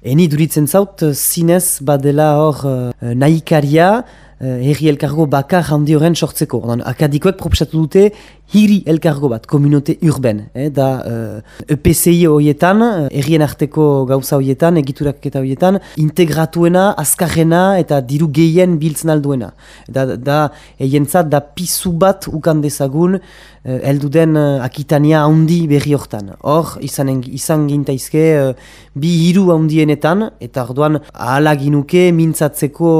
Eni duritzen zaut, zinez badela hor uh, nahikaria, herri elkargo bakar handi horren sortzeko. Akadikoek proposatu dute hiri elkargo bat, komunote urben. Eh, da uh, EPCI horietan, errien arteko gauza horietan, egiturak eta horietan, integratuena, azkarrena eta diru gehien biltzen alduena. Da, da eientzat, da pisu bat ukan dezagun, uh, elduden uh, akitania handi berri hortan. Hor, izan, izan gintaizke, uh, bi hiru handienetan, eta orduan ahala ginuke mintzatzeko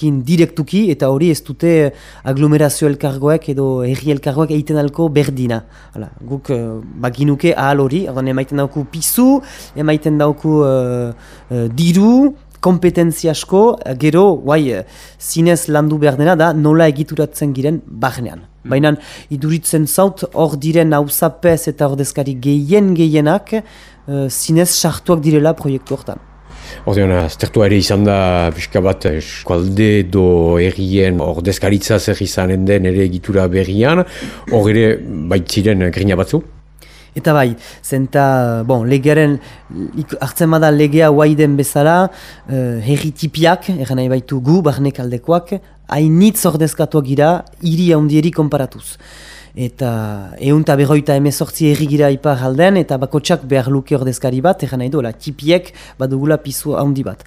eskualdearekin direktuki, eta hori ez dute aglomerazio elkargoek edo herri elkargoak egiten alko berdina. Hala, guk uh, baginuke ahal hori, emaiten dauku pizu, emaiten dauku uh, uh, diru, kompetentzia asko, gero, guai, zinez landu behar dena da, nola egituratzen giren bahnean. Mm. Baina, iduritzen zaut, hor diren hausapez eta ordezkari gehien gehienak, uh, zinez sartuak direla proiektu hortan. Ordean, aztertu ere izan da pixka bat eskualde do errien ordezkaritza zer izanen den ere egitura berrian, hor ere baitziren grina batzu? Eta bai, zenta, bon, legearen, hartzen bada legea waiden bezala, uh, herri tipiak, eran nahi baitu gu, barnek aldekoak, hainitz ordezkatuak gira, hiri handieri konparatuz eta egun eta berroita emezortzi errigira ipar aldean, eta bakotsak behar luke ordezkari bat, egan nahi dola, tipiek badugula pizu handi bat.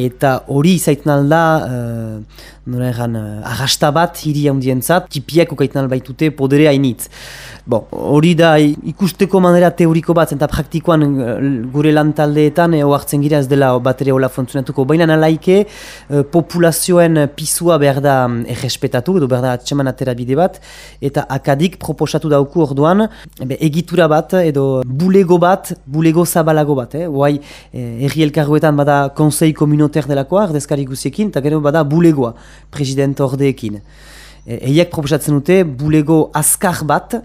Eta hori izaiten alda, uh, nora egan, uh, arrasta bat hiri handien zat, tipiek ukaiten albaitute podere hainitz. Bon, hori da ikusteko manera teoriko bat, eta praktikoan uh, gure lan taldeetan eo hartzen gira ez dela bat ere hola funtzionatuko. Baina nalaike, uh, populazioen pisua behar da errespetatu, edo behar da atseman atera bide bat, eta akad Euskadik proposatu dauku orduan ebe, egitura bat edo bulego bat, bulego zabalago bat. Eh? Oai, eh, erri elkargoetan bada konsei komunoter delakoa, erdezkari guziekin, eta gero bada bulegoa, president ordeekin. E, eiek proposatzen dute bulego azkar bat,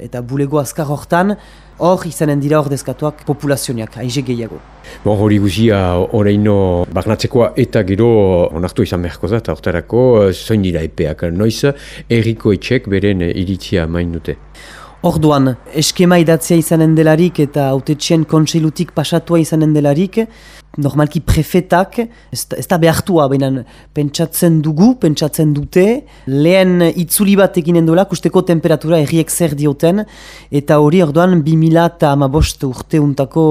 eta bulego azkar hortan, hor izanen dira ordezkatuak populazioniak, haize gehiago. Bon, hori guzia horreino bagnatzekoa eta gero onartu izan beharko da, eta horretarako zoin dira epeak noiz erriko etxek beren iritzia main dute. Orduan, eskema idatzea izanen delarik eta autetxien kontseilutik pasatua izanen delarik, normalki prefetak, ez, da behartua, baina pentsatzen dugu, pentsatzen dute, lehen itzuli bat eginen dola, kusteko temperatura erriek zer dioten, eta hori orduan 2000 eta amabost urte untako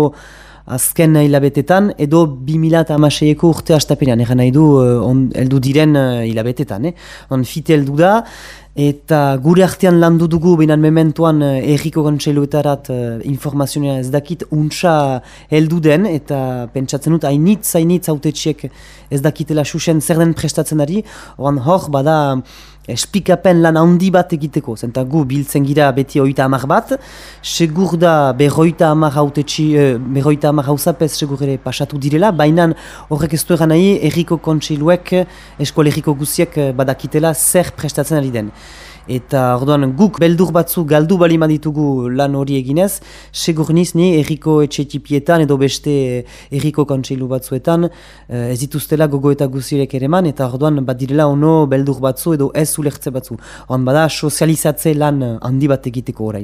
azken hilabetetan, edo 2000 eta amaseieko urte astapenean, egan nahi du, eh, eldu diren eh, hilabetetan, eh? fite eldu da, Eta gure artean landu dugu behinan mementuan eh, erriko kontseiluetarat uh, informazioa ez dakit untsa heldu den eta pentsatzen dut hainitz hainitz autetxiek ez dakitela susen zer den prestatzen ari. Oran hor bada espikapen lan handi bat egiteko, zenta gu biltzen gira beti oita amar bat, segur da berroita amar hautetxi, eh, berroita amar hausapez segur ere pasatu direla, baina horrek ez du egan nahi erriko kontseiluek, eskoal erriko guziek badakitela zer prestatzen ari den eta orduan guk beldur batzu galdu bali ditugu lan hori eginez, segur niz ni erriko etxetipietan edo beste erriko kontseilu batzuetan eh, ez dituztela gogo eta guzirek ere man, eta orduan bat direla ono beldur batzu edo ez ulertze batzu. Orduan bada sozializatze lan handi bat egiteko orain.